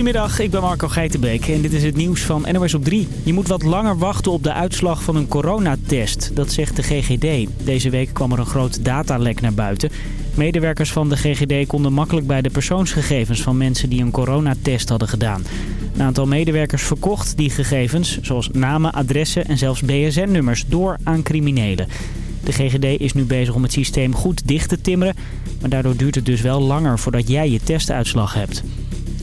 Goedemiddag, ik ben Marco Geitenbeek en dit is het nieuws van NOS op 3. Je moet wat langer wachten op de uitslag van een coronatest, dat zegt de GGD. Deze week kwam er een groot datalek naar buiten. Medewerkers van de GGD konden makkelijk bij de persoonsgegevens van mensen die een coronatest hadden gedaan. Een aantal medewerkers verkocht die gegevens, zoals namen, adressen en zelfs BSN-nummers, door aan criminelen. De GGD is nu bezig om het systeem goed dicht te timmeren, maar daardoor duurt het dus wel langer voordat jij je testuitslag hebt.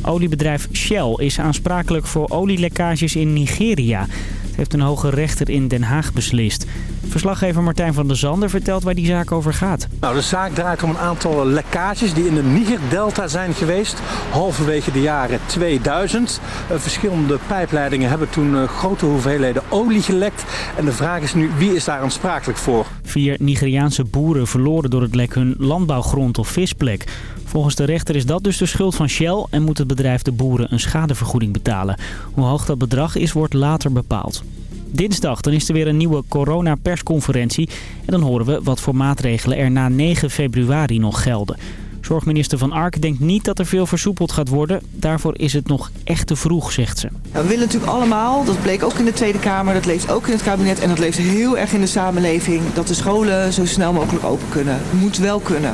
Oliebedrijf Shell is aansprakelijk voor olielekkages in Nigeria. Het heeft een hoge rechter in Den Haag beslist. Verslaggever Martijn van der Zanden vertelt waar die zaak over gaat. Nou, de zaak draait om een aantal lekkages die in de Niger-delta zijn geweest. Halverwege de jaren 2000. Uh, verschillende pijpleidingen hebben toen uh, grote hoeveelheden olie gelekt. En de vraag is nu, wie is daar aansprakelijk voor? Vier Nigeriaanse boeren verloren door het lek hun landbouwgrond of visplek. Volgens de rechter is dat dus de schuld van Shell en moet het bedrijf de boeren een schadevergoeding betalen. Hoe hoog dat bedrag is, wordt later bepaald. Dinsdag dan is er weer een nieuwe corona-persconferentie en dan horen we wat voor maatregelen er na 9 februari nog gelden. Zorgminister Van Ark denkt niet dat er veel versoepeld gaat worden. Daarvoor is het nog echt te vroeg, zegt ze. Ja, we willen natuurlijk allemaal, dat bleek ook in de Tweede Kamer, dat leeft ook in het kabinet en dat leeft heel erg in de samenleving, dat de scholen zo snel mogelijk open kunnen. Moet wel kunnen.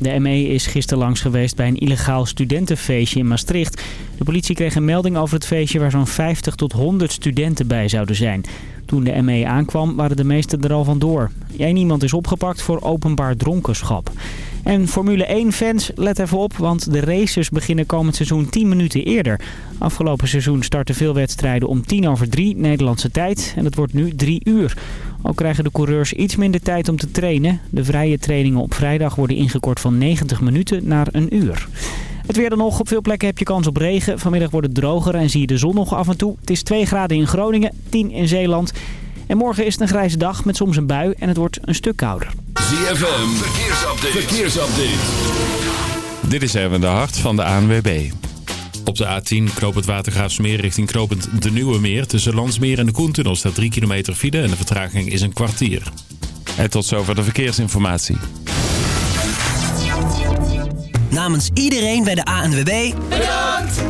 De ME is gisteren langs geweest bij een illegaal studentenfeestje in Maastricht. De politie kreeg een melding over het feestje waar zo'n 50 tot 100 studenten bij zouden zijn. Toen de ME aankwam waren de meesten er al vandoor. Eén iemand is opgepakt voor openbaar dronkenschap. En Formule 1-fans, let even op, want de races beginnen komend seizoen 10 minuten eerder. Afgelopen seizoen starten veel wedstrijden om 10 over 3 Nederlandse tijd en het wordt nu 3 uur. Ook krijgen de coureurs iets minder tijd om te trainen. De vrije trainingen op vrijdag worden ingekort van 90 minuten naar een uur. Het weer dan nog. Op veel plekken heb je kans op regen. Vanmiddag wordt het droger en zie je de zon nog af en toe. Het is 2 graden in Groningen, 10 in Zeeland. En morgen is het een grijze dag met soms een bui en het wordt een stuk kouder. ZFM, verkeersupdate. verkeersupdate. Dit is even de hart van de ANWB. Op de A10 Knopend Watergraafsmeer richting Knopend de Nieuwe Meer. Tussen Landsmeer en de Koentunnel staat 3 kilometer file en de vertraging is een kwartier. En tot zover de verkeersinformatie. Namens iedereen bij de ANWB... Bedankt!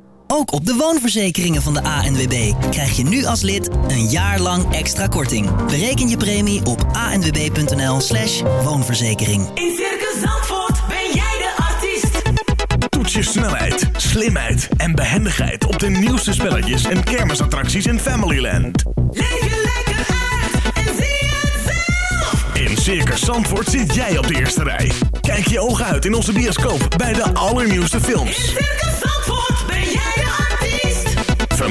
Ook op de woonverzekeringen van de ANWB krijg je nu als lid een jaar lang extra korting. Bereken je premie op anwb.nl slash woonverzekering. In Circus Zandvoort ben jij de artiest. Toets je snelheid, slimheid en behendigheid op de nieuwste spelletjes en kermisattracties in Familyland. Leef je lekker uit en zie het zelf. In Circus Zandvoort zit jij op de eerste rij. Kijk je ogen uit in onze bioscoop bij de allernieuwste films. In Circus Zandvoort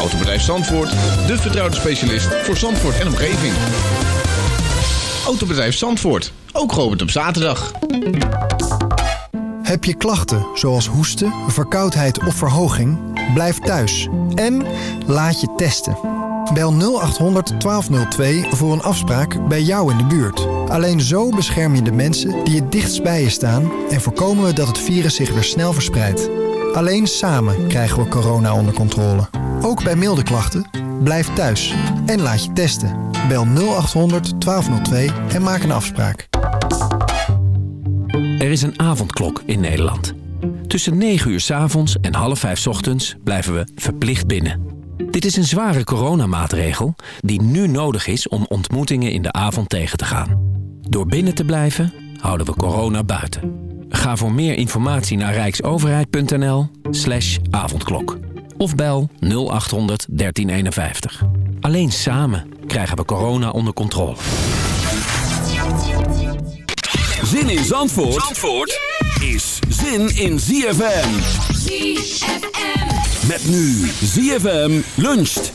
Autobedrijf Zandvoort, de vertrouwde specialist voor Zandvoort en omgeving. Autobedrijf Zandvoort, ook geopend op zaterdag. Heb je klachten zoals hoesten, verkoudheid of verhoging? Blijf thuis en laat je testen. Bel 0800 1202 voor een afspraak bij jou in de buurt. Alleen zo bescherm je de mensen die het dichtst bij je staan... en voorkomen we dat het virus zich weer snel verspreidt. Alleen samen krijgen we corona onder controle. Ook bij milde klachten, blijf thuis en laat je testen. Bel 0800 1202 en maak een afspraak. Er is een avondklok in Nederland. Tussen 9 uur s avonds en half 5 s ochtends blijven we verplicht binnen. Dit is een zware coronamaatregel die nu nodig is om ontmoetingen in de avond tegen te gaan. Door binnen te blijven houden we corona buiten. Ga voor meer informatie naar rijksoverheid.nl slash avondklok of bel 0800 1351. Alleen samen krijgen we corona onder controle. Zin in Zandvoort, Zandvoort is zin in ZFM. ZFM. Met nu ZFM luncht.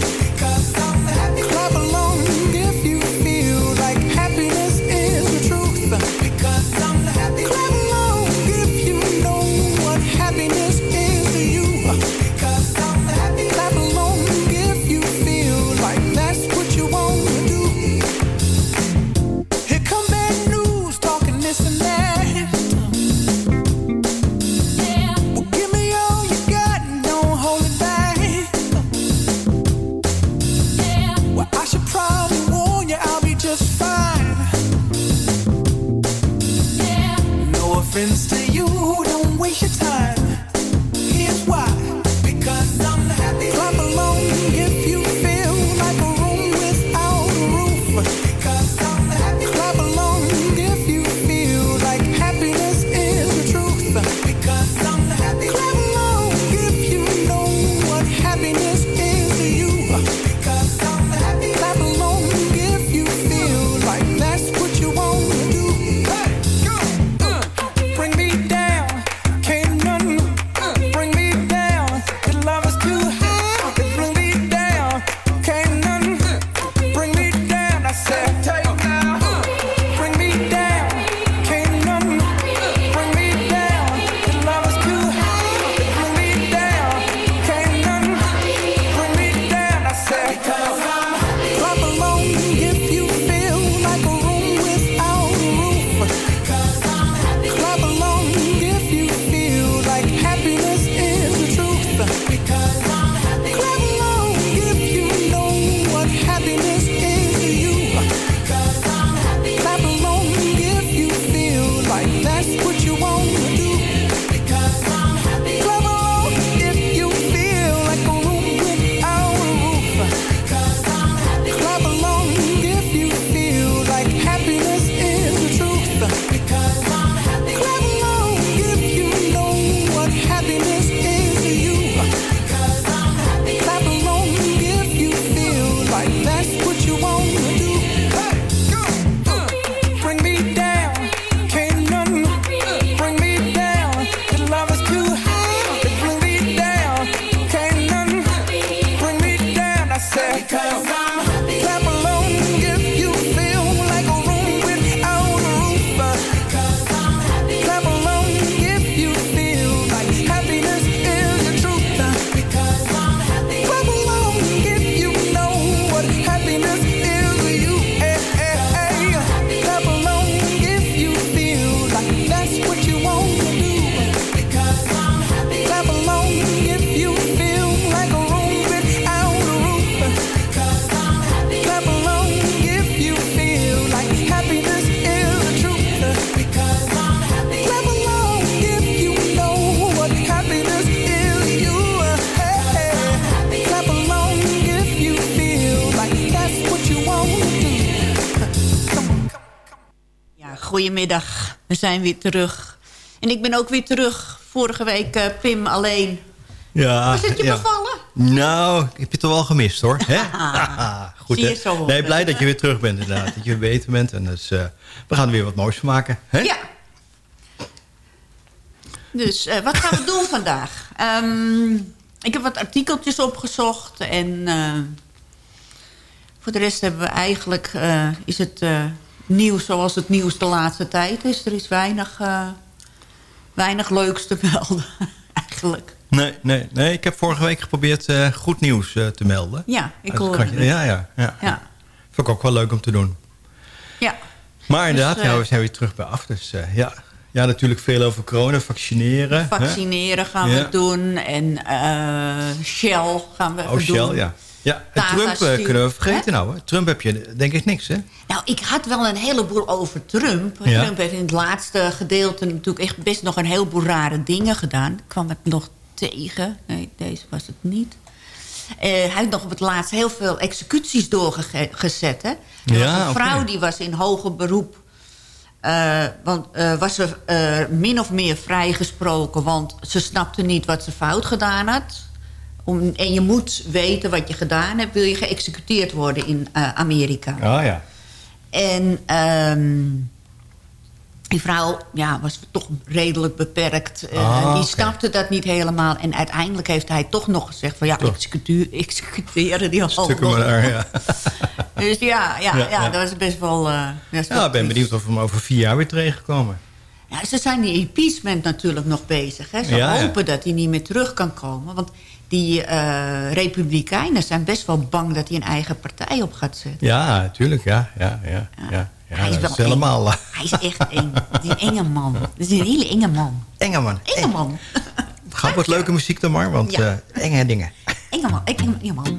time. We zijn weer terug. En ik ben ook weer terug. Vorige week eh, Pim alleen. Ja, Hoe zit je bevallen? Nou, ik heb je toch wel gemist hoor. Hè? Goed, Zie je. Nee, blij dat je weer terug bent inderdaad. dat je weer beter bent. En dus, eh, we gaan er weer wat moois van maken. Hè? Ja. Dus eh, wat gaan we doen vandaag? Ehm, ik heb wat artikeltjes opgezocht. En voor de rest hebben we eigenlijk... is het nieuws zoals het nieuws de laatste tijd is. Er is weinig, eh, weinig leuks te melden, eigenlijk. Nee, nee, nee, ik heb vorige week geprobeerd eh, goed nieuws eh, te melden. Ja, ik hoor ja, ja, ja, ja, ja. Vond ik ook wel leuk om te doen. Ja. Maar dus, inderdaad, we zijn weer terug bij af. Dus ja. ja, natuurlijk veel over corona, vaccineren. Vaccineren gaan we doen. En Shell gaan we oh, Shell, doen. ja. Ja, en Trump eh, kunnen we vergeten Hè? nou. Hè? Trump heb je denk ik niks, hè? Nou, ik had wel een heleboel over Trump. Ja. Trump heeft in het laatste gedeelte natuurlijk echt best nog een heleboel rare dingen gedaan. Ik kwam het nog tegen. Nee, deze was het niet. Eh, hij heeft nog op het laatst heel veel executies doorgezet. Hè? Er Ja, was een vrouw die was in hoger beroep. eh, want was ze min of meer vrijgesproken, want ze snapte niet wat ze fout gedaan had. Om, en je moet weten wat je gedaan hebt, wil je geëxecuteerd worden in eh, Amerika. Ah ja. En ehm, die vrouw ja, was toch redelijk beperkt. Ah, die oké. snapte dat niet helemaal. En uiteindelijk heeft hij toch nog gezegd... van ja, executeren die. Stukken maar daar, ja. Dus ja, ja, Ja, dat was best wel... eh, Ja, ik ben benieuwd of we hem over vier jaar weer tegenkomen. Ja, ze zijn die impeachment natuurlijk nog bezig. Hè. Ze Ja, ja. hopen dat hij niet meer terug kan komen. Want die eh, republikeinen zijn best wel bang... dat hij een eigen partij op gaat zetten. Ja, natuurlijk. Ja, ja, ja. ja. ja Hij is wel is helemaal... eh, Hij is echt eng. Het is een enge man. Het is een hele enge man. Enge man. Enge man. Ga wat leuke muziek dan maar, want Ja. eh, enge dingen. Enge man. Enge man.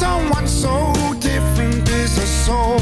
Someone so different is a soul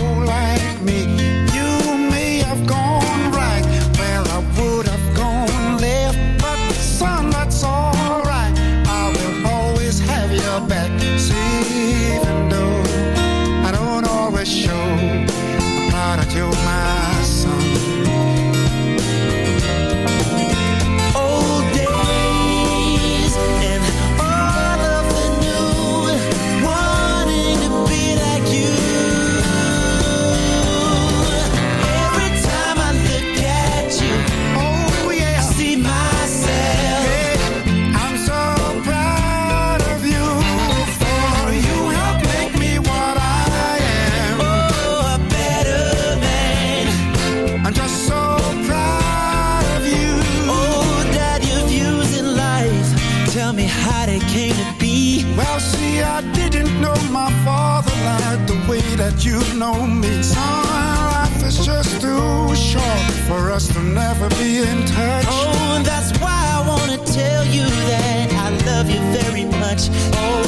in touch. Oh, and that's why I wanna tell you that I love you very much. Oh,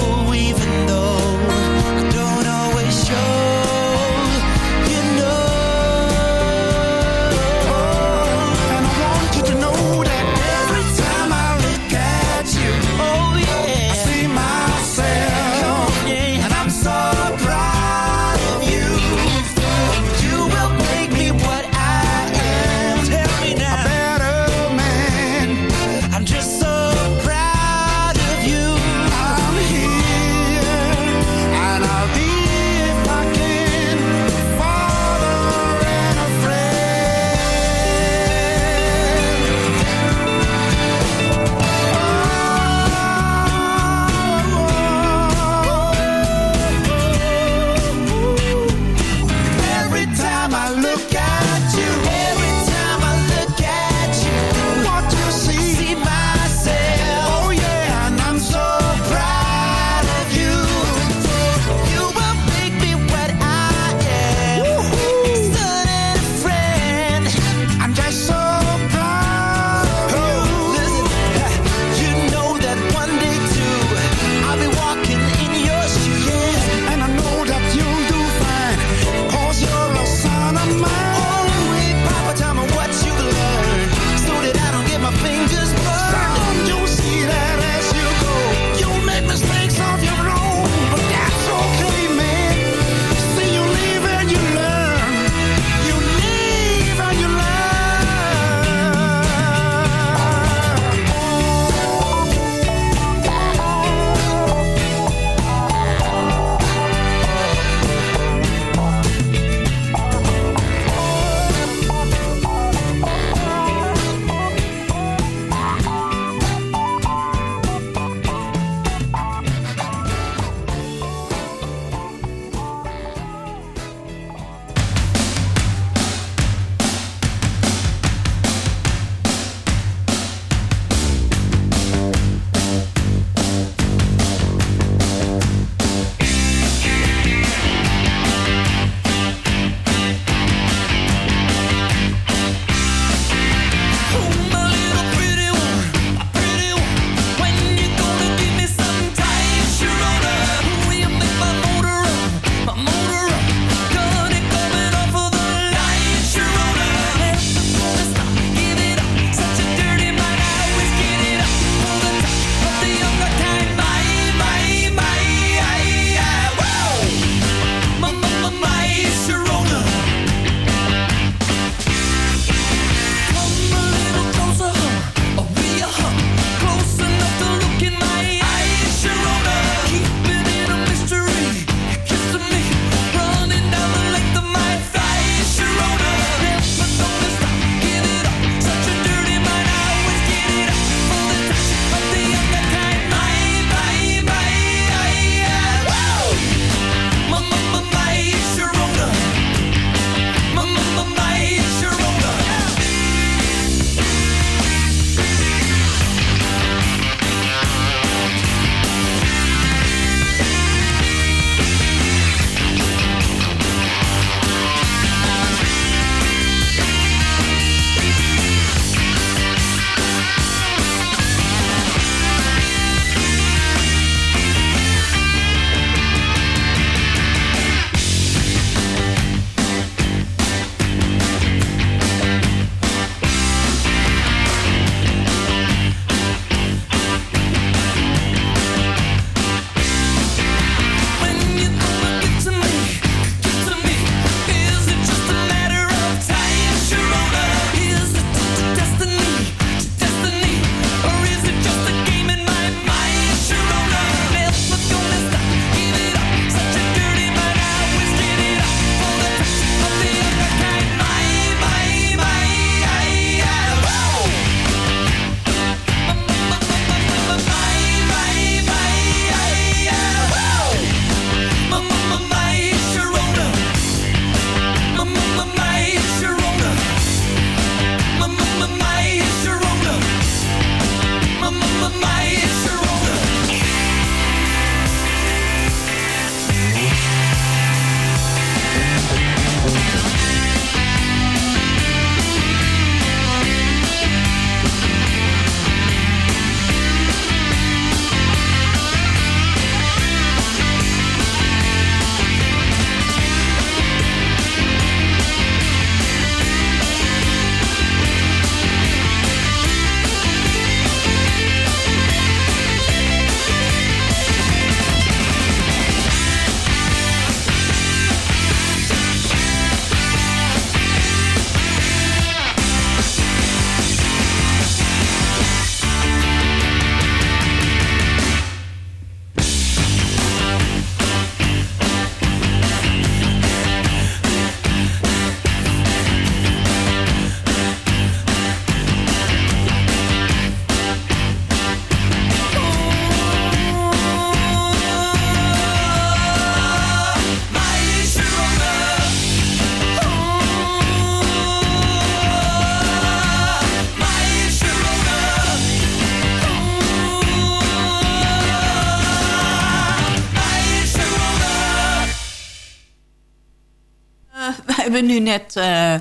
nu net eh,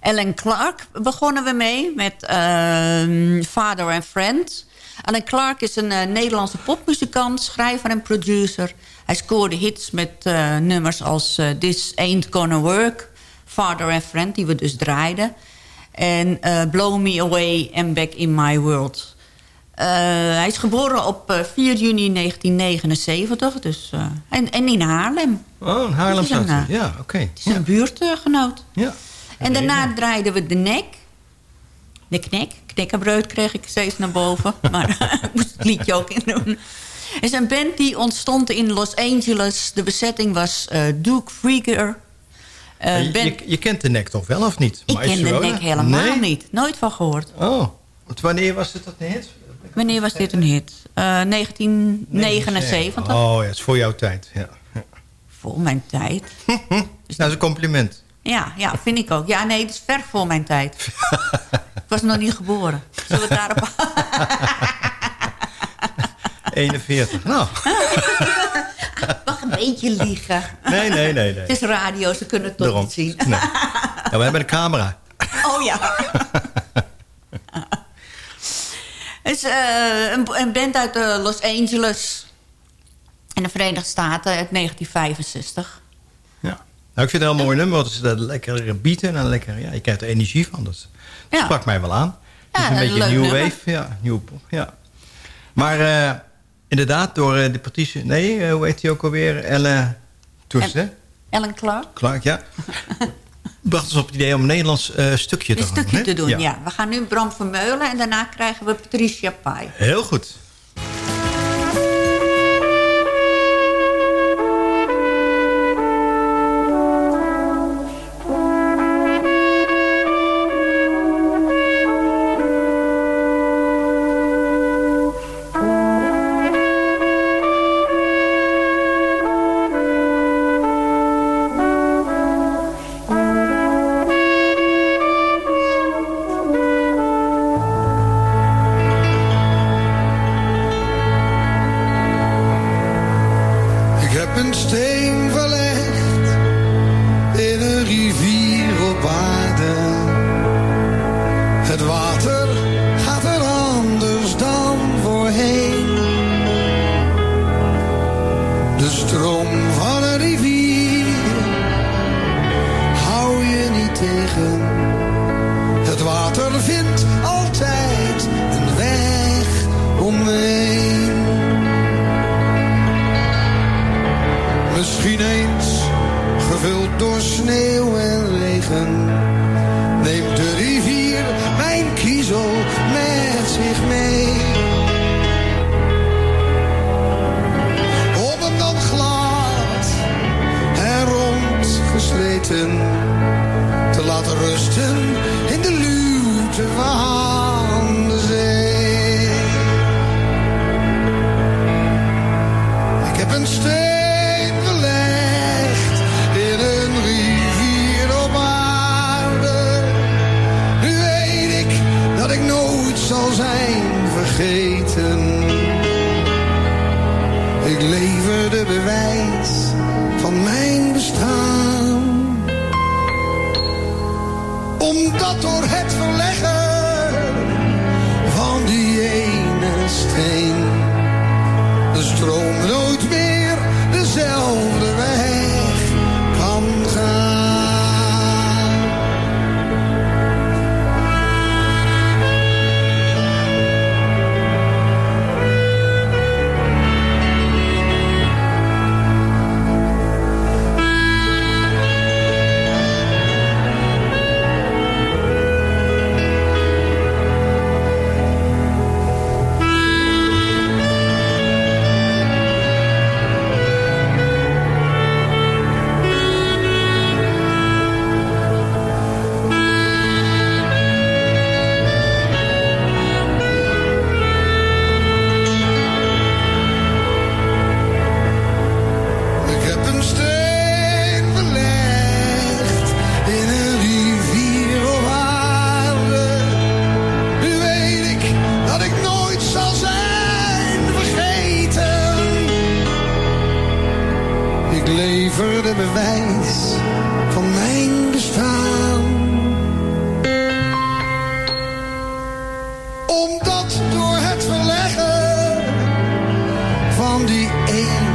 Ellen Clark begonnen we mee met ehm, Father and Friend. Ellen Clark is een eh, Nederlandse popmuzikant, schrijver en producer. Hij scoorde hits met eh, nummers als This Ain't Gonna Work, Father and Friend, die we dus draaiden. En Blow Me Away and Back in My World. Eh, hij is geboren op eh, 4 juni 1979, dus, eh, en, en in Haarlem. Oh, in Haarlem staat hij. eh, Ja, oké. Het is een buurtgenoot. Ja. En daarna draaiden we de nek. De knek. Knekkenbreud kreeg ik steeds naar boven. Maar ik moest het liedje ook in doen. Het is een band die ontstond in Los Angeles. De bezetting was eh, Duke Frieger. Eh, je, je, je kent de nek toch wel, of niet? ik Maar is ken de nek helemaal Nee? niet. Nooit van gehoord. Oh, want wanneer was het dat hit? Wanneer was dit een hit? Eh, 1979. Oh ja, het is voor jouw tijd. Ja. Voor mijn tijd. Nou, dat is een compliment. Ja, ja, vind ik ook. Ja, nee, het is ver voor mijn tijd. ik was nog niet geboren. Zullen we het daarop 41. Nou, Mag een beetje liegen. nee, nee, nee. nee. Het is radio, ze kunnen het toch Daarom. niet zien. Nee. Ja, we hebben een camera. Oh ja. Het is eh, een, een band uit eh, Los Angeles. In de Verenigde Staten uit 1965. Nou, ik vind het een heel mooi nummer, want er een lekkere beat in. En lekker, ja, je krijgt er energie van. Dat Ja. sprak mij wel aan. Het is Ja, een een beetje nummer. wave. Ja, nieuw pop, ja. Maar eh, inderdaad, door de Patricia... Nee, hoe heet die ook alweer? Elle Toes, hè? Ellen Clark. Clark, ja. bracht ons op het idee om een Nederlands eh, stukje te Een gaan stukje te doen, ja. We gaan nu Bram Vermeulen en daarna krijgen we Patricia Pai. Heel goed. In de luwte van van die een.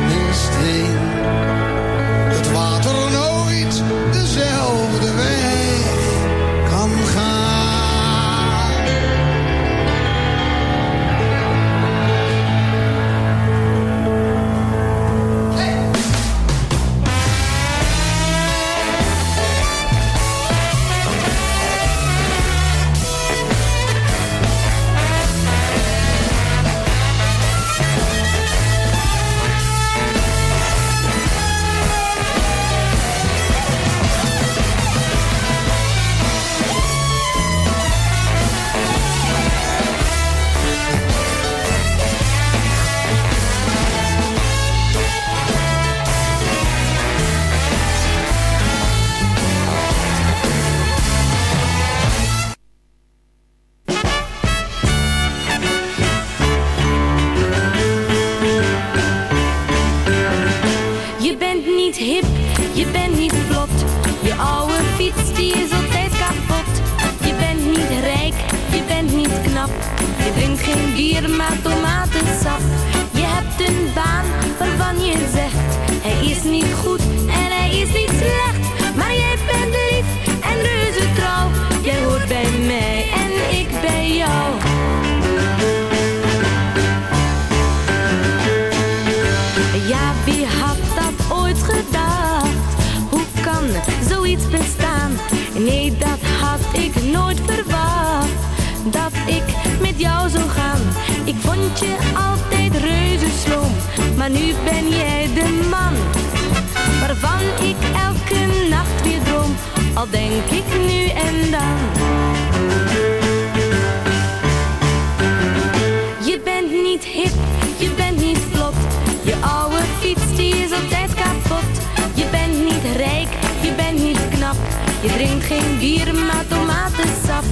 Geen bier, tomatensap.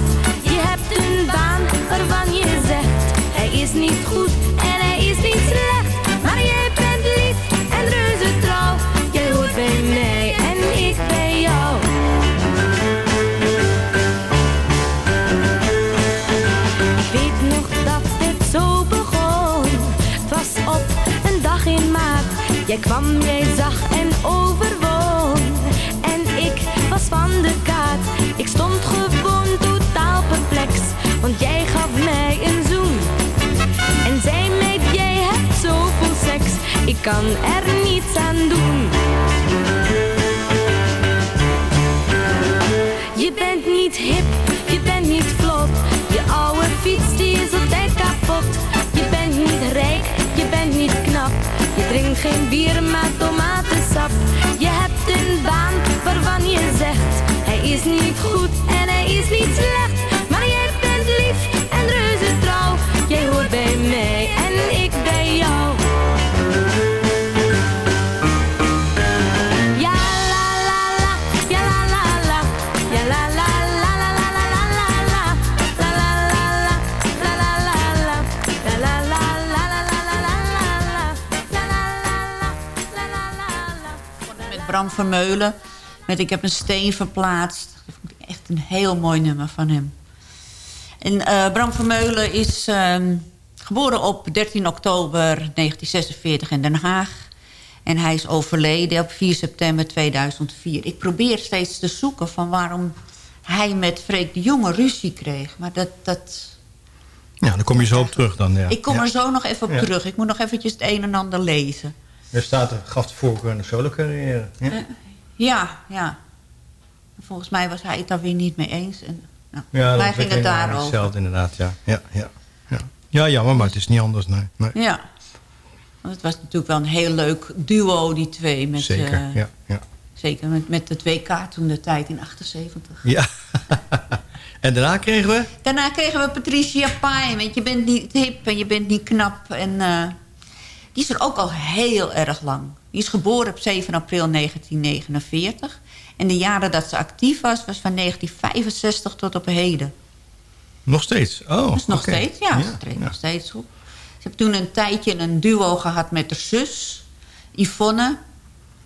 Je hebt een baan waarvan je zegt, hij is niet goed en hij is niet slecht. Maar jij bent lief en reuze trouw. Jij hoort bij mij en ik bij jou. Ik weet nog dat het zo begon. Het was op een dag in maart. Jij kwam, jij zag Ik kan er niets aan doen. Je bent niet hip, je bent niet vlot. Je oude fiets die is altijd kapot. Je bent niet rijk, je bent niet knap. Je drinkt geen bier, maar tomatensap. Je hebt een baan waarvan je zegt, hij is niet goed en hij is niet slecht. Maar jij bent lief en reuze trouw. Jij hoort bij mij en ik Bram Vermeulen. Met Ik heb een steen verplaatst. Dat vond ik echt een heel mooi nummer van hem. En eh, Bram Vermeulen is ehm, geboren op 13 oktober 1946 in Den Haag. En hij is overleden op 4 september 2004. Ik probeer steeds te zoeken van waarom hij met Freek de Jonge ruzie kreeg. Maar dat, dat, Ja, dan kom je zo op terug dan. Ja. ik kom ja. er zo nog even op Ja. terug. Ik moet nog eventjes het een en ander lezen. Er staat er, gaf de voorkeur aan de solo carrière. Ja. Eh, Ja, ja. Volgens mij was hij het daar weer niet mee eens. En, nou, Ja, wij dat gingen het daarover. Hetzelfde inderdaad, ja. Ja, ja, ja. ja, jammer, maar het is niet anders, nee. nee. Ja. Want het was natuurlijk wel een heel leuk duo, die twee. Met, Zeker, eh, ja, ja. Zeker met, met het WK toen de tijd in 78. Ja. en daarna kregen we... Daarna kregen we Patricia Pai. Want je bent niet hip en je bent niet knap. En eh, die is er ook al heel erg lang. Die is geboren op 7 april 1949. En de jaren dat ze actief was, was van 1965 tot op heden. Nog steeds? Oh, is nog steeds, ja. Ze treedt nog steeds op. Ze heeft toen een tijdje een duo gehad met haar zus, Yvonne.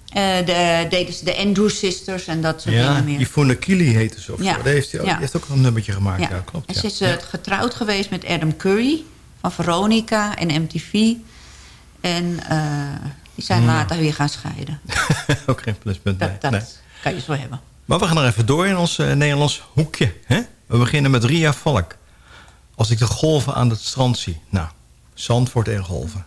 Eh de, deden ze de Andrew Sisters en dat soort Ja, dingen meer. Yvonne Kili heette ze. Of Ja. zo. Daar heeft ook, Ja. die heeft ook een nummertje gemaakt. Ja, Ja. klopt. En ja. ze is eh, getrouwd geweest met Adam Curry van Veronica en MTV. En eh, die zijn later weer gaan scheiden. ook geen pluspunt, nee. Dat, dat nee. kan je zo hebben. Maar we gaan er even door in ons eh, Nederlands hoekje. Hè? We beginnen met Ria Valk. Als ik de golven aan het strand zie. Nou, Zandvoort en golven.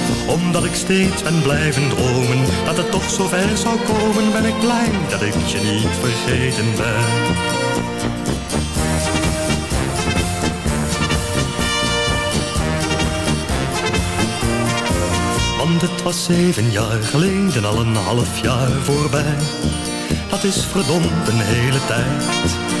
Omdat ik steeds ben blijven dromen, dat het toch zo ver zou komen, ben ik blij dat ik je niet vergeten ben. Want het was zeven jaar geleden al een half jaar voorbij. Dat is verdomd een hele tijd.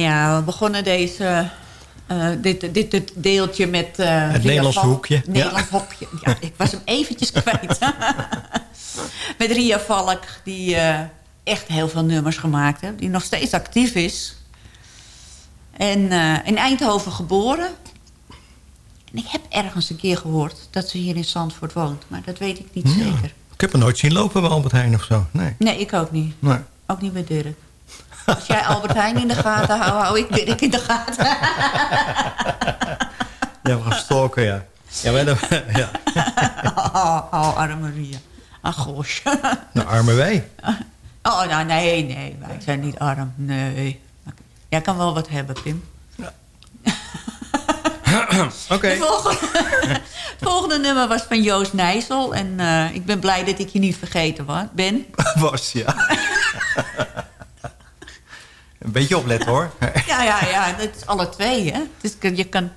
Ja, we begonnen deze, eh, dit, dit, dit deeltje met... eh, Het Nederlands hoekje, ja. Nederlands hoekje. Ja, ik was hem eventjes kwijt. met Ria Valk, die eh, echt heel veel nummers gemaakt heeft. Die nog steeds actief is. En in Eindhoven geboren. En ik heb ergens een keer gehoord dat ze hier in Zandvoort woont. Maar dat weet ik niet Ja. zeker. Ik heb er nooit zien lopen bij Albert Heijn of zo. Nee. Nee, ik ook niet. nee. Ook niet bij Dirk. Als jij Albert Heijn in de gaten houdt, hou ik Dirk in de gaten. Ja, we gaan stalken, ja. Ja, wij dan, ja. Oh, oh, arme Maria. Ach, gosh. Nou, arme wij. Oh, nou, nee, nee. Wij zijn niet arm. Nee. Jij kan wel wat hebben, Pim. Oké. Het volgende, volgende nummer was van Joost Nijssel. En eh, ik ben blij dat ik je niet vergeten wa- ben. Was, ja. Een beetje opletten, hoor. Ja, ja, ja. Dat is alle twee, hè. Dus je kan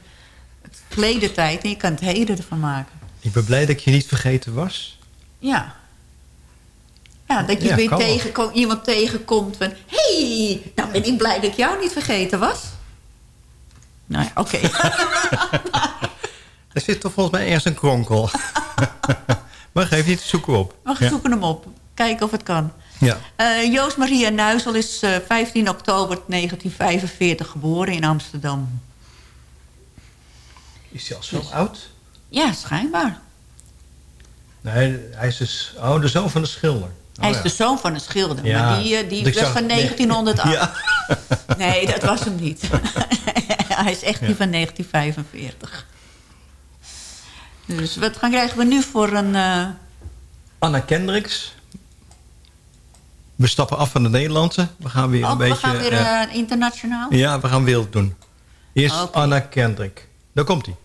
het verleden tijd en je kan het heden ervan maken. Ik ben blij dat ik je niet vergeten was. Ja. Ja, dat je Ja, weer tegenkom, iemand tegenkomt van... Hé, hey, nou ben ik blij dat ik jou niet vergeten was. Nou ja, oké. Er zit toch volgens mij ergens een kronkel. maar geef niet, zoeken we op. We Ja. zoeken hem op. Kijken of het kan. Ja. Eh, Joost Maria Nuizel is eh, 15 oktober 1945 geboren in Amsterdam. Is hij al zo oud? Ja, schijnbaar. Nee, hij is dus oh, de zoon van de schilder. Oh, Hij is ja. de zoon van een schilder. Ja, Maar die, eh, die was zag- van nee. 1908. Ja. Nee, dat was hem niet. Hij is echt die van 1945. Dus wat gaan krijgen we nu voor een... eh, Anna Kendricks. We stappen af van de Nederlandse. We gaan weer oh, een we beetje... gaan weer eh, eh, internationaal? ja, we gaan wild doen. Eerst. Anna Kendrick. Daar komt hij.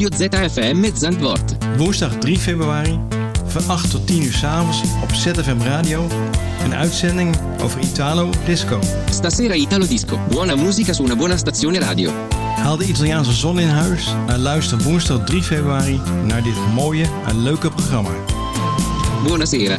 Radio ZFM met Zandvoort. Woensdag 3 februari van 8 tot 10 uur s'avonds op ZFM Radio. Een uitzending over Italo Disco. Stasera Italo Disco. Buona musica su una buona stazione radio. Haal de Italiaanse zon in huis en luister woensdag 3 februari naar dit mooie en leuke programma. Buonasera.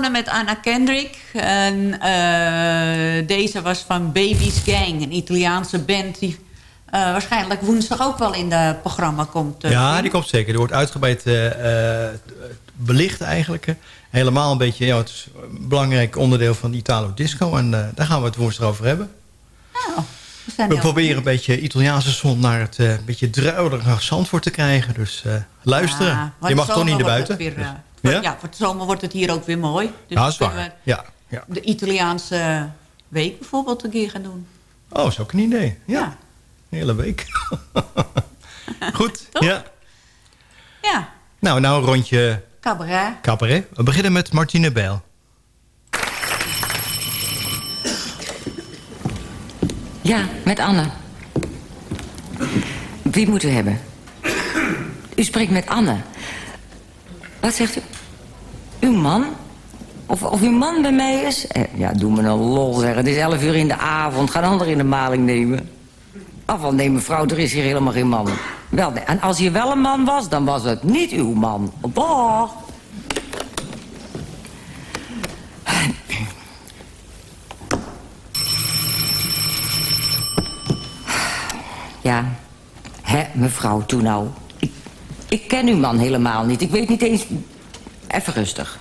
Begonnen met Anna Kendrick. En, eh, deze was van Baby's Gang, een Italiaanse band... die eh, waarschijnlijk woensdag ook wel in het programma komt. eh, Ja, die komt zeker. Die wordt uitgebreid belicht eigenlijk. Helemaal een beetje, ja, het is een belangrijk onderdeel van Italo Disco. En daar gaan we het woensdag over hebben. we zijn We proberen een beetje Italiaanse zon naar het beetje druilerige Zandvoort te krijgen. Dus luisteren. Ja, Je mag de toch niet naar buiten. Weer, Dus- voor- ja? ja? voor de zomer wordt het hier ook weer mooi. Dus Ja, dat is waar. we Ja, ja. De Italiaanse week bijvoorbeeld een keer gaan doen. Oh, is ook een idee. Ja. Een hele week. Goed, ja. Ja, Nou, nou een rondje cabaret. cabaret. We beginnen met Martine Bijl. Ja, met Anne. Wie moet u hebben? U spreekt met Anne. Wat zegt u? Uw man? Of, of uw man bij mij is? Eh, ja, doe me een lol zeggen. Het is 11 uur in de avond. Ga een ander in de maling nemen. Afval nee, mevrouw, er is hier helemaal geen man. Wel, nee, en als hier wel een man was, dan was het niet uw man. Dag. Ja, hè, mevrouw, toe nou. Ik, ken uw man helemaal niet. Ik weet niet eens... Even rustig.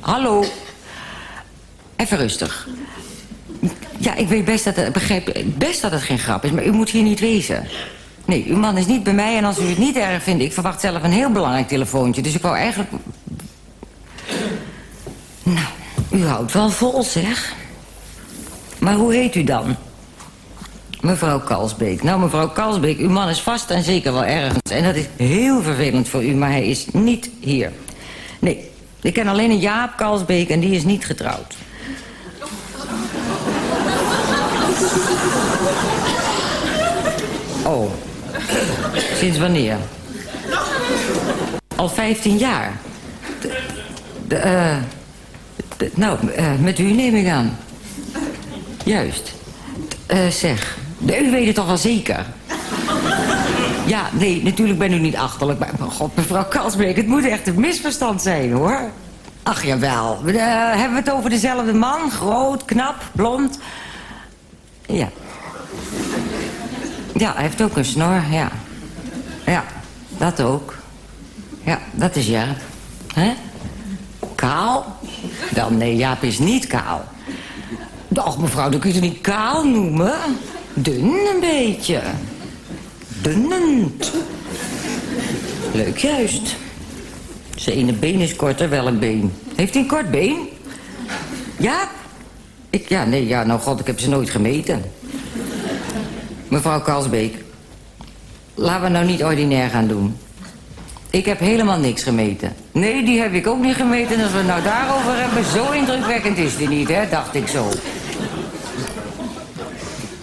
Hallo. Even rustig. Ja, ik weet best dat het, begrijp best dat het geen grap is, maar u moet hier niet wezen. Nee, uw man is niet bij mij en als u het niet erg vindt... ik verwacht zelf een heel belangrijk telefoontje, dus ik wou eigenlijk... Nou, u houdt wel vol, zeg. Maar hoe heet u dan? Mevrouw Kalsbeek. Nou, mevrouw Kalsbeek, uw man is vast en zeker wel ergens. En dat is heel vervelend voor u, maar hij is niet hier. Nee, ik ken alleen een Jaap Kalsbeek en die is niet getrouwd. Oh, sinds wanneer? Al 15 jaar. De, eh, nou, eh, met u neem ik aan. Juist. Eh, zeg, u weet het toch wel zeker? Ja, nee, natuurlijk ben u niet achterlijk. Maar maar god, mevrouw Kalsbeek, het moet echt een misverstand zijn, hoor. Ach, jawel. We, eh, hebben we het over dezelfde man? Groot, knap, blond? Ja. Ja, hij heeft ook een snor, ja. Ja, dat ook. Ja, dat is Jaap. Hè? Kaal? Wel, nee, Jaap is niet kaal. Ach, mevrouw, dat kun je niet kaal noemen? Dun een beetje. Dunnend. Leuk juist. Zijn ene been is korter, wel een been. Heeft hij een kort been? Ja? Ik, ja, nee, ja, nou god, ik heb ze nooit gemeten. Mevrouw Kalsbeek, laten we nou niet ordinair gaan doen. Ik heb helemaal niks gemeten. Nee, die heb ik ook niet gemeten. En als we het nou daarover hebben, zo indrukwekkend is die niet, hè? Dacht ik zo.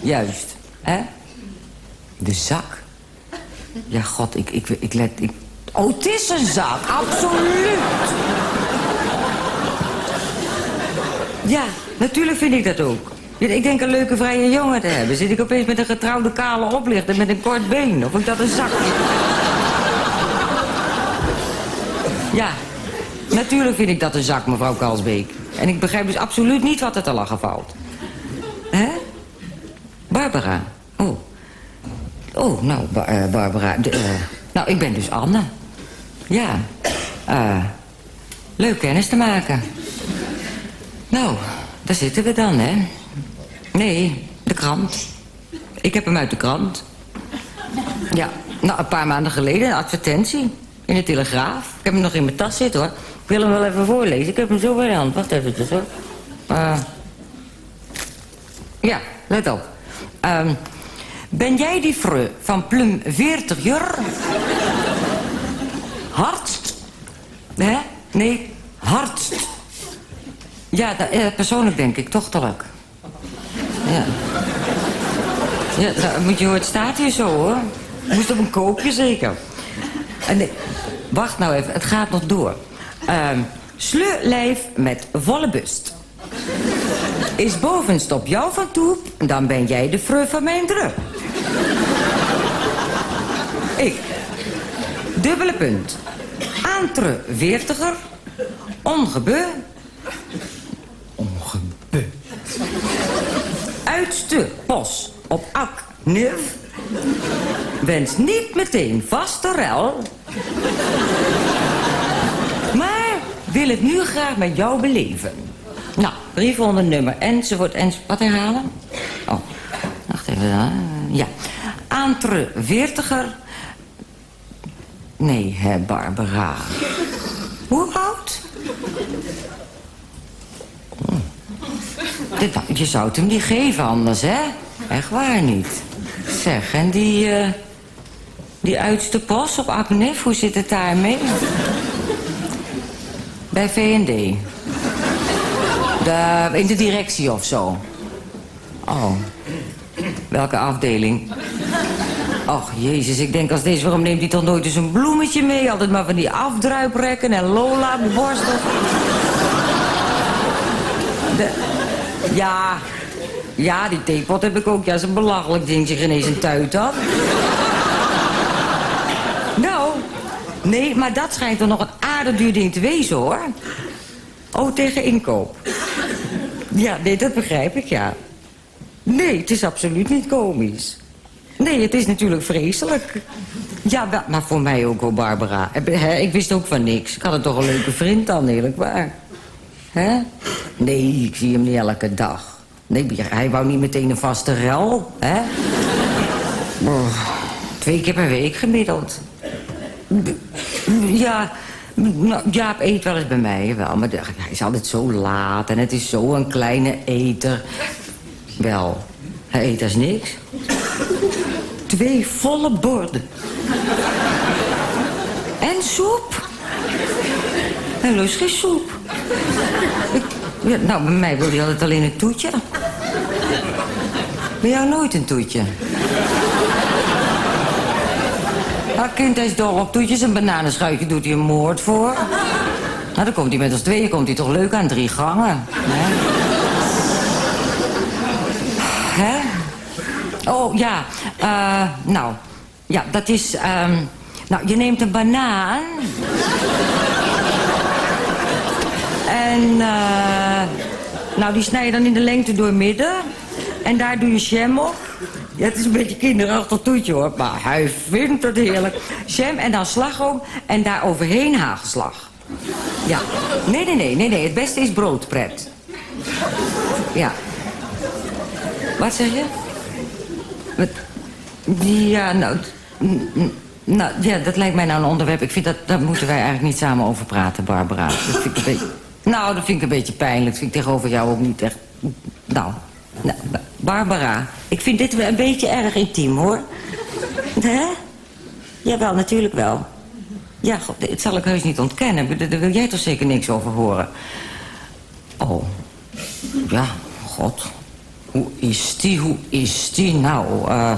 Juist, hè? De zak. Ja, god, ik, ik, ik let... Ik... Oh, het is een zak, absoluut. Ja, natuurlijk vind ik dat ook. Ik denk een leuke vrije jongen te hebben. Zit ik opeens met een getrouwde kale oplichter met een kort been? Of ik dat een zak Ja, natuurlijk vind ik dat een zak, mevrouw Kalsbeek. En ik begrijp dus absoluut niet wat er te lachen valt. Barbara. Oh. Oh, nou, eh, Barbara. eh, nou, ik ben dus Anne. Ja. Eh, leuk kennis te maken. Nou, daar zitten we dan, hè? Nee, de krant. Ik heb hem uit de krant. Ja, nou, een paar maanden geleden een advertentie. In de Telegraaf. Ik heb hem nog in mijn tas zitten, hoor. Ik wil hem wel even voorlezen. Ik heb hem zo bij de hand. Wacht even, hoor. Eh, ja, let op. Ehm, ben jij die freu van Plum 40 jaar? Hart? Hè? Nee, hart. Ja, eh, persoonlijk denk ik, tochtelijk. Ja. Ja, nou, moet je horen, het staat hier zo, hoor. Moest op een koopje, zeker. En nee, wacht nou even, het gaat nog door. Ehm sleurlijf met volle bust. Is bovenstop jou van toep, dan ben jij de freu van mijn druk. Ik. Dubbele punt. Aantre veertiger. Ongebeu. Ongebeu. Uitste pos op ak neuf. Wens niet meteen vaste rel. Maar wil het nu graag met jou beleven. Nou, brief onder nummer enzovoort en Wat herhalen? Oh, wacht even. Ja. Aantre veertiger. Nee, hè, Barbara. Hoe oud? Nou, je zou het hem niet geven anders, hè? Echt waar niet. Zeg, en die... eh, die uitste post op Aknef, hoe zit het daarmee? Bij V&D. In de directie of zo. Oh. Welke afdeling? Och, jezus, ik denk als deze... waarom neemt hij toch nooit eens een bloemetje mee? Altijd maar van die afdruiprekken en Lola-borstels. De, ja, ja, die theepot heb ik ook. Ja, een belachelijk ding, je geen eens een tuit had. Nou, nee, maar dat schijnt toch nog een aardig duur ding te wezen, hoor. Oh, tegen inkoop. Ja, nee, dat begrijp ik, ja. Nee, het is absoluut niet komisch. Nee, het is natuurlijk vreselijk. Ja, maar voor mij ook wel, Barbara. Eh, Ik wist ook van niks. Ik had er toch een leuke vriend dan, eerlijk waar. Hè? Nee, ik zie hem niet elke dag. Nee, hij wou niet meteen een vaste rel, hè? Oh, twee keer per week gemiddeld. Ja, nou, Jaap eet wel eens bij mij, wel. Maar hij is altijd zo laat en het is zo een kleine eter. Wel, hij eet als niks. Twee volle borden. En soep. Hij lust geen soep. Nou, bij mij wil hij altijd alleen een toetje. Bij jou nooit een toetje. Nou, kind, is dol op toetjes. Een bananenschuitje doet hij een moord voor. Nou, dan komt hij met ons tweeën komt hij toch leuk aan drie gangen. Hè? Oh, ja. eh, nou, ja, dat is... ehm, nou, je neemt een banaan. En, eh, nou, die snij je dan in de lengte door midden. En daar doe je jam op. Ja, het is een beetje kinderachtig toetje, hoor. Maar hij vindt het heerlijk. Jam en dan slagroom en daar overheen hagelslag. Ja. Nee, nee, nee, nee, nee. Het beste is broodpret. Ja. Wat zeg je? Ja, nou... Nou, ja, dat lijkt mij nou een onderwerp. Ik vind dat, daar moeten wij eigenlijk niet samen over praten, Barbara. Dat vind ik een beetje... Nou, dat vind ik een beetje pijnlijk. Dat vind ik tegenover jou ook niet echt... Nou, nou, Barbara, ik vind dit een beetje erg intiem, hoor. Hè? Jawel, natuurlijk wel. Ja, god, dit zal ik heus niet ontkennen. Daar wil jij toch zeker niks over horen? Oh, ja, god. Hoe is die, hoe is die nou? eh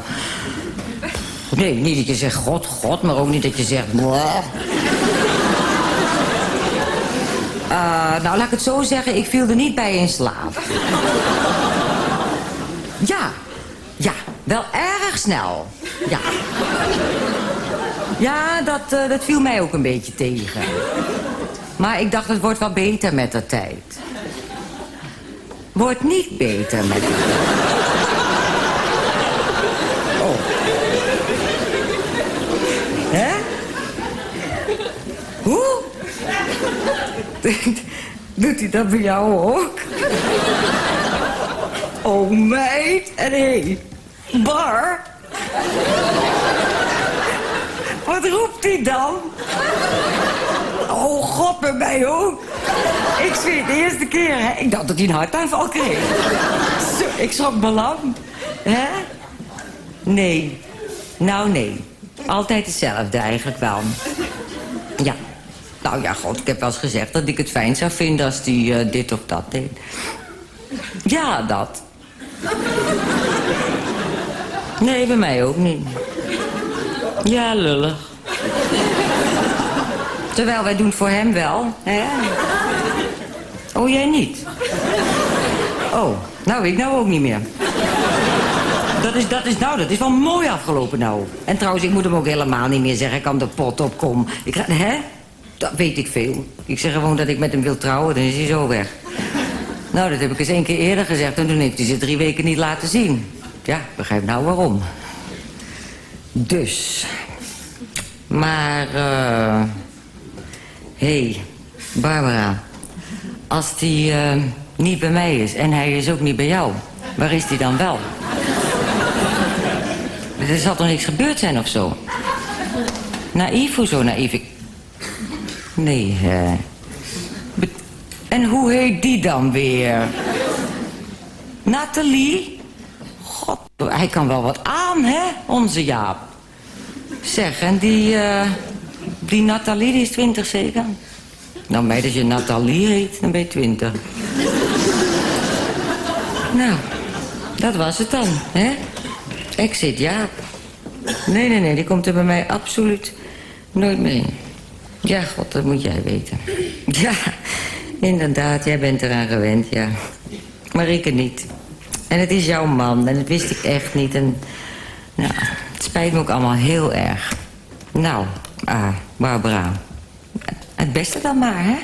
nee, niet dat je zegt god, god, maar ook niet dat je zegt... Eh, nou, laat ik het zo zeggen, ik viel er niet bij in slaap. Ja, ja, wel erg snel. Ja. Ja, dat, eh, dat viel mij ook een beetje tegen. Maar ik dacht, het wordt wel beter met de tijd. Wordt niet beter met de tijd. Oh. Hè? Hoe? Doet hij dat bij jou ook? Oh, meid. En hé, Bar. Wat roept hij dan? Oh, god, bij mij ook. Ik zweer, de eerste keer, hè. Ik dacht dat hij een hartaanval kreeg. Zo, ik schrok me. Hè? Nee. Nou, nee. Altijd hetzelfde eigenlijk wel. Ja. Nou ja, god, ik heb wel eens gezegd dat ik het fijn zou vinden als hij eh, dit of dat deed. Ja, dat. Nee, bij mij ook niet. Ja, lullig. Terwijl wij doen voor hem wel, hè? Oh, jij niet? Oh, nou, ik nou ook niet meer. Dat is, dat is, nou, dat is wel mooi afgelopen nou. En trouwens, ik moet hem ook helemaal niet meer zeggen. Ik kan de pot op, kom. Ik hè? Dat weet ik veel. Ik zeg gewoon dat ik met hem wil trouwen, dan is hij zo weg. Nou, dat heb ik eens één keer eerder gezegd en toen heeft hij ze drie weken niet laten zien. Ja, begrijp nou waarom. Dus. Maar, eh... Hey, Barbara. Als die eh, niet bij mij is en hij is ook niet bij jou, waar is die dan wel? Er zal toch niks gebeurd zijn of zo? Naïef, hoezo naïef? Ik... Nee. Be- En hoe heet die dan weer? Nathalie? God, hij kan wel wat aan, hè, onze Jaap. Zeg, en die, eh, die Nathalie, die is twintig zeker? Nou, mij als je Nathalie heet, dan ben je twintig. nou, dat was het dan, hè? Exit Jaap. Nee, nee, nee, die komt er bij mij absoluut nooit mee. Ja, god, dat moet jij weten. Ja, inderdaad, jij bent eraan gewend, ja. Maar ik niet. En het is jouw man, en dat wist ik echt niet. En, nou, het spijt me ook allemaal heel erg. Nou, ah, Barbara. Het beste dan maar, hè?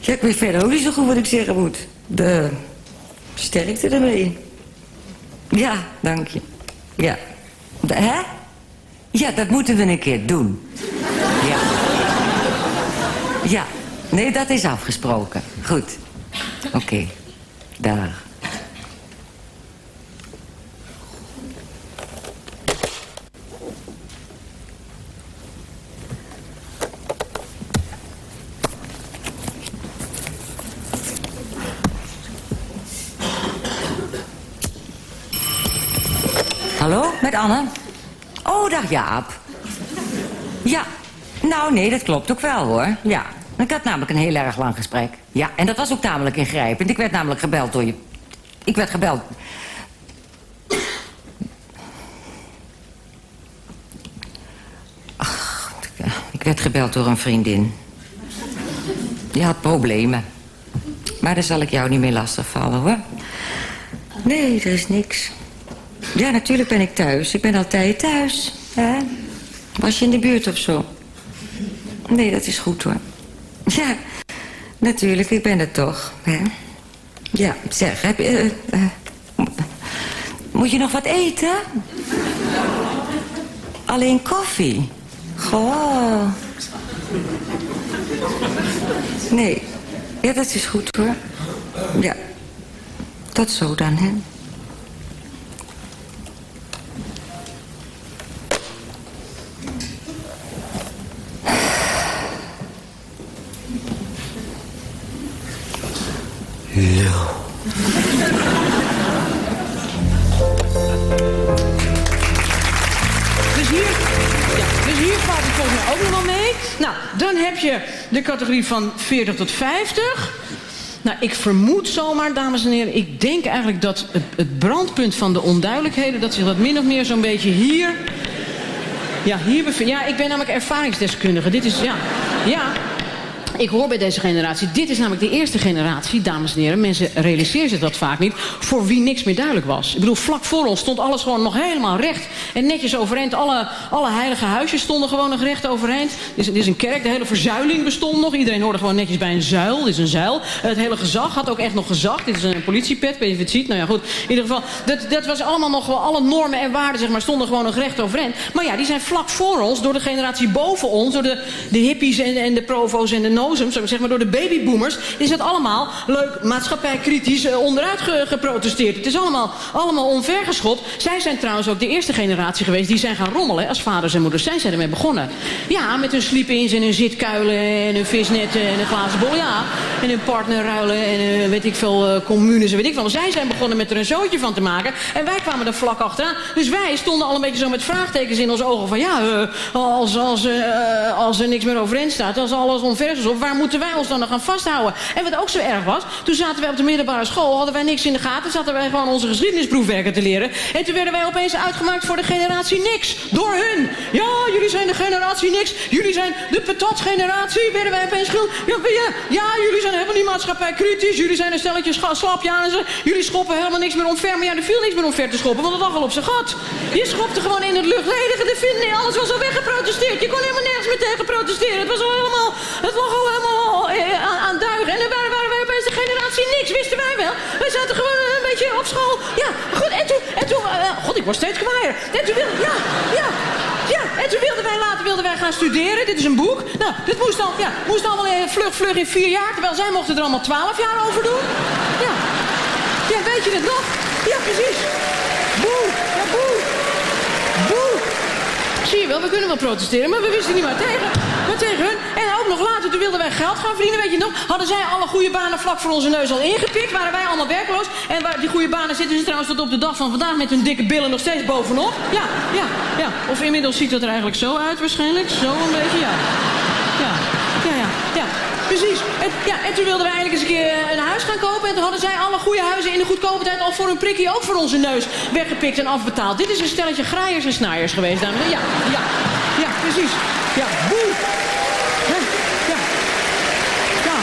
Ja, ik weet verder ook niet zo goed wat ik zeggen moet. De sterkte ermee. Ja, dank je. Ja. Hè? Ja, dat moeten we een keer doen. Ja. Ja. Nee, dat is afgesproken. Goed. Oké. Dag. Hallo, met Anne? Oh, dag Jaap. Ja, nou nee, dat klopt ook wel hoor. Ja, ik had namelijk een heel erg lang gesprek. Ja, en dat was ook tamelijk ingrijpend. Ik werd namelijk gebeld door je... Ik werd gebeld... Ach, ik- werd gebeld door een vriendin. Die had problemen. Maar daar zal ik jou niet meer lastigvallen hoor. Nee, er is niks. Ja, natuurlijk ben ik thuis. Ik ben altijd thuis. Hè? Was je in de buurt of zo? Nee, dat is goed hoor. Ja, natuurlijk, ik ben er toch. Hè? Ja, zeg, heb je... eh, eh, moet je nog wat eten? Alleen koffie? Goh. Nee, ja, dat is goed hoor. Ja, tot zo dan, hè. Nou, dan heb je de categorie van 40 tot 50. Nou, ik vermoed zomaar, dames en heren... ik denk eigenlijk dat het, brandpunt van de onduidelijkheden... dat zich dat min of meer zo'n beetje hier... Ja, hier bevindt. Ja, ik ben namelijk ervaringsdeskundige. Dit is, ja... Ja, ik hoor bij deze generatie, dit is namelijk de eerste generatie, dames en heren. Mensen realiseren zich dat vaak niet. Voor wie niks meer duidelijk was. Ik bedoel, vlak voor ons stond alles gewoon nog helemaal recht. En netjes overeind. Alle, alle heilige huisjes stonden gewoon nog recht overeind. Dit is, dit is een kerk, de hele verzuiling bestond nog. Iedereen hoorde gewoon netjes bij een zuil. Dit is een zuil. Het hele gezag had ook echt nog gezag. Dit is een politiepet, weet je of het ziet. Nou ja, goed. In ieder geval, dat, dat was allemaal nog wel... Alle normen en waarden, zeg maar, stonden gewoon nog recht overeind. Maar ja, die zijn vlak voor ons, door de generatie boven ons... door de, de hippies en, en de provo's en de maar, door de babyboomers... is het allemaal leuk maatschappijkritisch eh, onderuit ge- geprotesteerd. Het is allemaal, allemaal onvergeschopt. Zij zijn trouwens ook de eerste generatie geweest... die zijn gaan rommelen als vaders en moeders. Zijn zij ermee begonnen. Ja, met hun sleep-ins en hun zitkuilen en hun visnetten en een glazen bol, ja. En hun partner ruilen en eh, weet ik veel, eh, communes en weet ik veel. Zij zijn begonnen met er een zootje van te maken. En wij kwamen er vlak achteraan. Dus wij stonden al een beetje zo met vraagtekens in onze ogen van... ja, als, als, als er niks meer overeind staat, als alles onver. Waar moeten wij ons dan nog aan vasthouden? En wat ook zo erg was, toen zaten wij op de middelbare school... hadden wij niks in de gaten, zaten wij gewoon onze geschiedenisproefwerken te leren... en toen werden wij opeens uitgemaakt voor de generatie niks. Door hun. Ja, jullie zijn de generatie niks. Jullie zijn de patatgeneratie, werden wij opeens schuld. Ja, ja, ja, jullie zijn helemaal niet maatschappijkritisch. Jullie zijn een stelletje slapjanensen. Jullie schoppen helemaal niks meer omver. Maar ja, er viel niks meer omver te schoppen, want het lag al op zijn gat. Je schopte gewoon in het luchtledige. Vindt nee, alles was al weggeprotesteerd. Je kon helemaal nergens meer tegen protesteren. Het was al helemaal, het lag al eh, aan, aan duigen. En dan waren, wij bij de generatie niks, wisten wij wel. Wij zaten gewoon een beetje op school. Ja, goed, en toen, en toen eh, god, ik word steeds kwaaier. En toen wilde, ja, ja, ja, en toen wilden wij later wilden wij gaan studeren. Dit is een boek. Nou, dit moest dan, ja, moest allemaal eh, vlug, vlug in vier jaar. Terwijl zij mochten er allemaal twaalf jaar over doen. Ja. Ja, weet je het nog? Ja, precies. Boe, ja, boe. Boe. Zie je wel, we kunnen wel protesteren, maar we wisten niet maar tegen. Maar tegen hun. En ook nog later, toen wilden wij geld gaan verdienen, weet je nog? Hadden zij alle goede banen vlak voor onze neus al ingepikt. Waren wij allemaal werkloos. En waar, die goede banen zitten ze trouwens tot op de dag van vandaag met hun dikke billen nog steeds bovenop. Ja, ja, ja. Of inmiddels ziet dat er eigenlijk zo uit waarschijnlijk. Zo een beetje, ja. Ja, ja, ja, ja. Precies. En, ja, en toen wilden wij eigenlijk eens een keer eh, een huis gaan kopen. En toen hadden zij alle goede huizen in de goedkope tijd al voor een prikkie ook voor onze neus weggepikt en afbetaald. Dit is een stelletje graaiers en snaaiers geweest, dames en heren. Ja, ja, ja, precies. Ja, boe. Hè? Ja. Ja.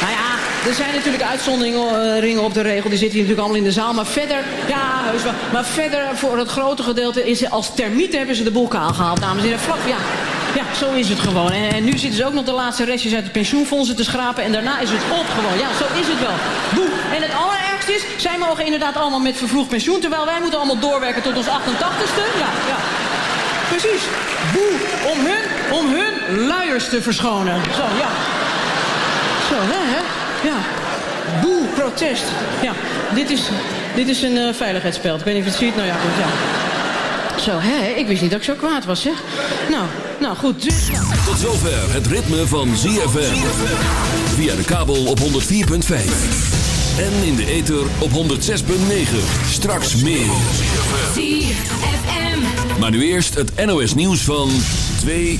Nou ja, er zijn natuurlijk uitzonderingen op de regel. Die zitten hier natuurlijk allemaal in de zaal. Maar verder, ja, heus wel. Maar verder, voor het grote gedeelte, is als termieten hebben ze de boel kaal gehaald, dames en heren. Vlak, ja. Ja, zo is het gewoon. En, nu zitten ze ook nog de laatste restjes uit de pensioenfondsen te schrapen. En daarna is het op gewoon. Ja, zo is het wel. Boe. En het allerergste is, zij mogen inderdaad allemaal met vervroegd pensioen. Terwijl wij moeten allemaal doorwerken tot ons 88ste. Ja, ja. Precies. Boe. Om hun, om hun luiers te verschonen. Zo, ja. Zo, hè, hè? Ja. Boe, protest. Ja, dit is, dit is een eh, veiligheidsspel. Ik weet niet of je het ziet. Nou ja, goed, ja. Zo, hè? Ik wist niet dat ik zo kwaad was, zeg. Nou, nou goed, dus... Tot zover het ritme van ZFM. Via de kabel op 104.5. En in de ether op 106.9. Straks meer. ZFM. Maar nu eerst het NOS nieuws van 2 uur.